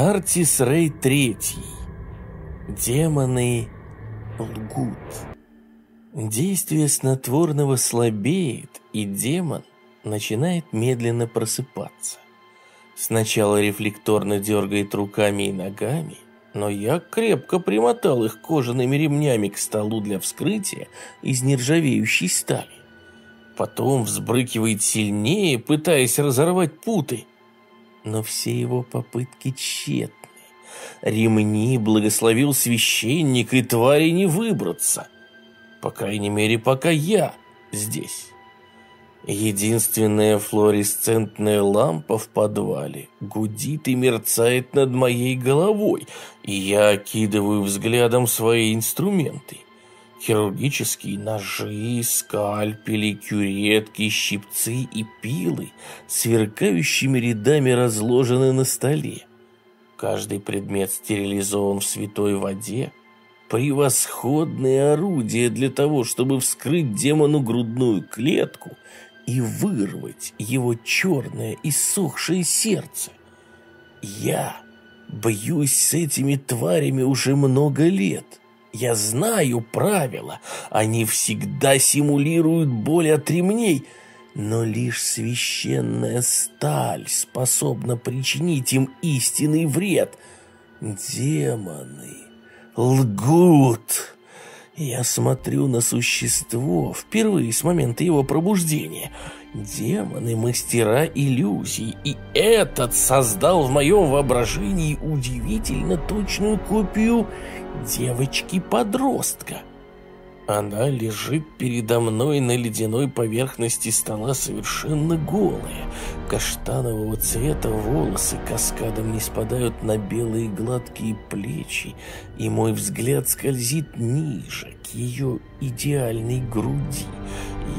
Артис Рей Третий. Демоны лгут. Действие снотворного слабеет, и демон начинает медленно просыпаться. Сначала рефлекторно дергает руками и ногами, но я крепко примотал их кожаными ремнями к столу для вскрытия из нержавеющей стали. Потом взбрыкивает сильнее, пытаясь разорвать путы. Но все его попытки тщетны. Ремни благословил священник, и твари не выбраться. По крайней мере, пока я здесь. Единственная флуоресцентная лампа в подвале гудит и мерцает над моей головой, и я окидываю взглядом свои инструменты. Хирургические ножи, скальпели, кюретки, щипцы и пилы сверкающими рядами разложены на столе. Каждый предмет стерилизован в святой воде. Превосходное орудие для того, чтобы вскрыть демону грудную клетку – и вырвать его черное и сухшее сердце. Я бьюсь с этими тварями уже много лет. Я знаю правила. Они всегда симулируют боль от ремней, но лишь священная сталь способна причинить им истинный вред. Демоны лгут. Я смотрю на существо впервые с момента его пробуждения. Демоны – мастера иллюзий, и этот создал в моем воображении удивительно точную копию девочки-подростка. Она лежит передо мной на ледяной поверхности стола совершенно голая. Каштанового цвета волосы каскадом не спадают на белые гладкие плечи, и мой взгляд скользит ниже, к ее идеальной груди.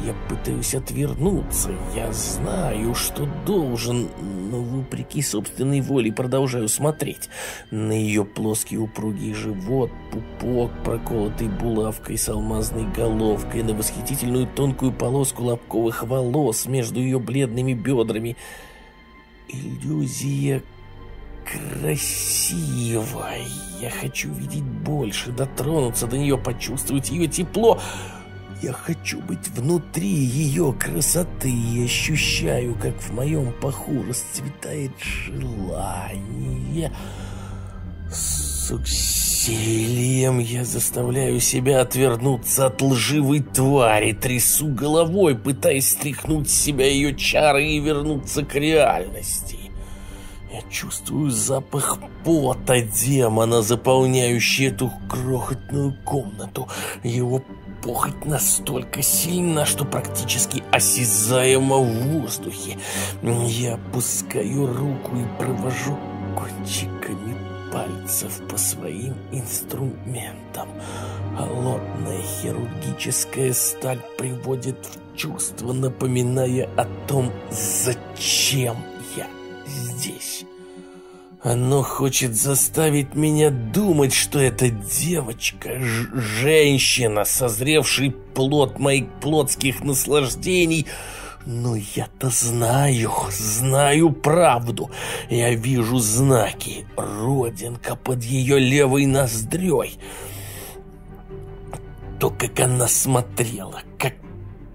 Я пытаюсь отвернуться. Я знаю, что должен, но вопреки собственной воле продолжаю смотреть. На ее плоский упругий живот, пупок, проколотый булавкой с алмазной головкой, на восхитительную тонкую полоску лобковых волос между ее бледными бедрами. Иллюзия красивая. Я хочу видеть больше, дотронуться до нее, почувствовать ее тепло. Я хочу быть внутри ее красоты и ощущаю, как в моем паху расцветает желание. С усилием я заставляю себя отвернуться от лживой твари, трясу головой, пытаясь стряхнуть с себя ее чары и вернуться к реальности. Я чувствую запах пота демона, заполняющий эту крохотную комнату. Его похоть настолько сильна, что практически осязаема в воздухе. Я опускаю руку и провожу кончиками пальцев по своим инструментам. Холодная хирургическая сталь приводит в чувство, напоминая о том, зачем я здесь. Оно хочет заставить меня думать, что эта девочка, женщина, созревший плод моих плотских наслаждений. Но я-то знаю, знаю правду. Я вижу знаки. Родинка под ее левой ноздрёй. То, как она смотрела, как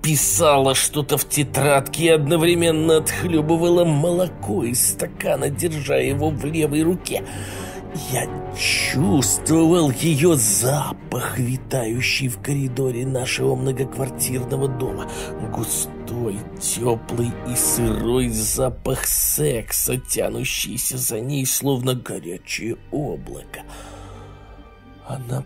писала что-то в тетрадке и одновременно отхлебывала молоко из стакана, держа его в левой руке. Я чувствовал ее запах, витающий в коридоре нашего многоквартирного дома. Густой, теплый и сырой запах секса, тянущийся за ней, словно горячее облако. Она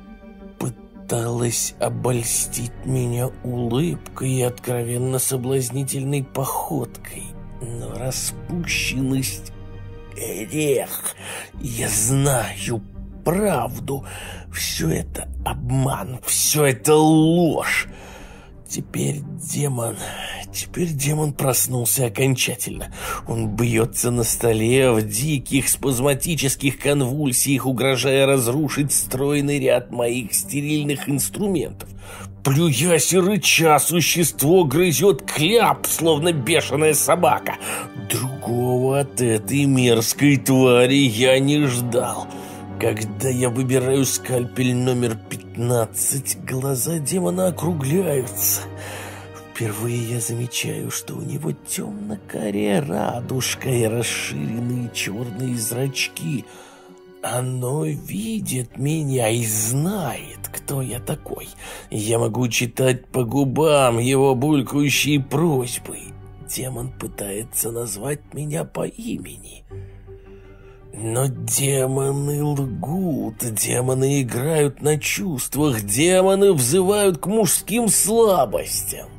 пыталась обольстить меня улыбкой и откровенно соблазнительной походкой. Но распущенность — грех. Я знаю правду. Все это обман, все это ложь. Теперь демон... Теперь демон проснулся окончательно. Он бьется на столе в диких спазматических конвульсиях, угрожая разрушить стройный ряд моих стерильных инструментов. плюясь и рыча, существо грызет кляп, словно бешеная собака. Другого от этой мерзкой твари я не ждал. Когда я выбираю скальпель номер 15, глаза демона округляются. Впервые я замечаю, что у него темно-карая радужка и расширенные черные зрачки. Оно видит меня и знает, кто я такой. Я могу читать по губам его булькающие просьбы. Демон пытается назвать меня по имени. Но демоны лгут, демоны играют на чувствах, демоны взывают к мужским слабостям.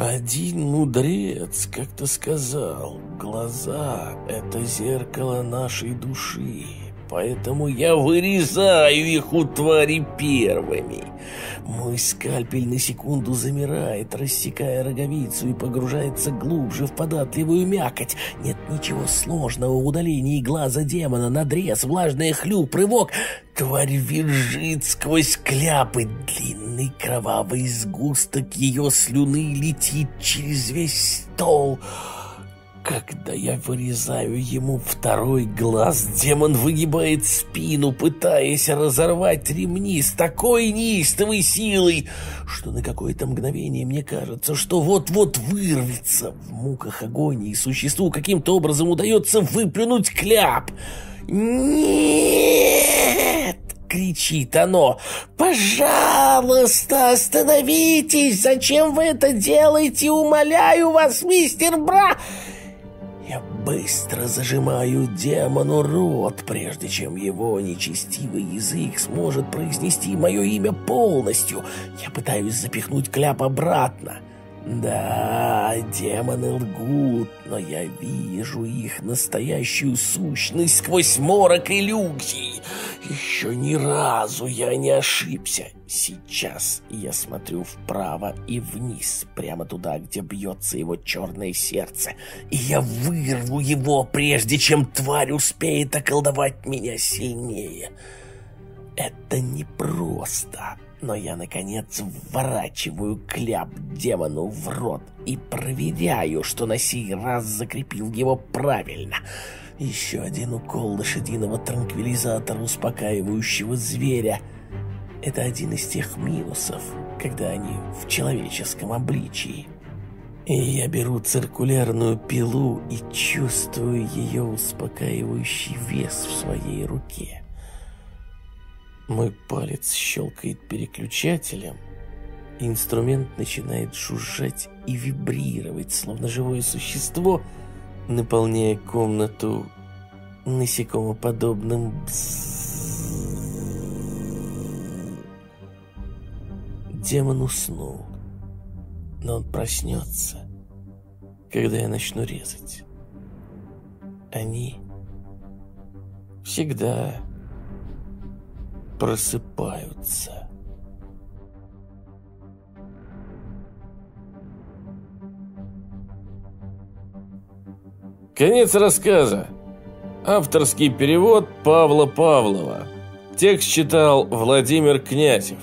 Один мудрец как-то сказал, глаза — это зеркало нашей души, поэтому я вырезаю их у твари первыми. Мой скальпель на секунду замирает, рассекая роговицу и погружается глубже в податливую мякоть. Нет ничего сложного в удалении глаза демона, надрез, влажный хлюп, рывок. Тварь визжит сквозь кляпы, длинный кровавый сгусток ее слюны летит через весь стол. Когда я вырезаю ему второй глаз, демон выгибает спину, пытаясь разорвать ремни с такой неистовой силой, что на какое-то мгновение мне кажется, что вот-вот вырвется. В муках агонии существу каким-то образом удается выплюнуть кляп. «Нет!» — кричит оно. «Пожалуйста, остановитесь! Зачем вы это делаете? Умоляю вас, мистер Бра!» Я быстро зажимаю демону рот, прежде чем его нечестивый язык сможет произнести мое имя полностью. Я пытаюсь запихнуть кляп обратно. Да, демоны лгут, но я вижу их настоящую сущность сквозь морок иллюзий. Еще ни разу я не ошибся. Сейчас я смотрю вправо и вниз, прямо туда, где бьется его черное сердце, и я вырву его, прежде чем тварь успеет околдовать меня сильнее. Это непросто но я, наконец, вворачиваю кляп демону в рот и проверяю, что на сей раз закрепил его правильно. Еще один укол лошадиного транквилизатора, успокаивающего зверя. Это один из тех минусов, когда они в человеческом обличии. И я беру циркулярную пилу и чувствую ее успокаивающий вес в своей руке. Мой палец щелкает переключателем, и инструмент начинает жужжать и вибрировать, словно живое существо, наполняя комнату насекомоподобным Демон уснул, но он проснется, когда я начну резать. Они всегда просыпаются. Конец рассказа. Авторский перевод Павла Павлова. Текст читал Владимир Князев.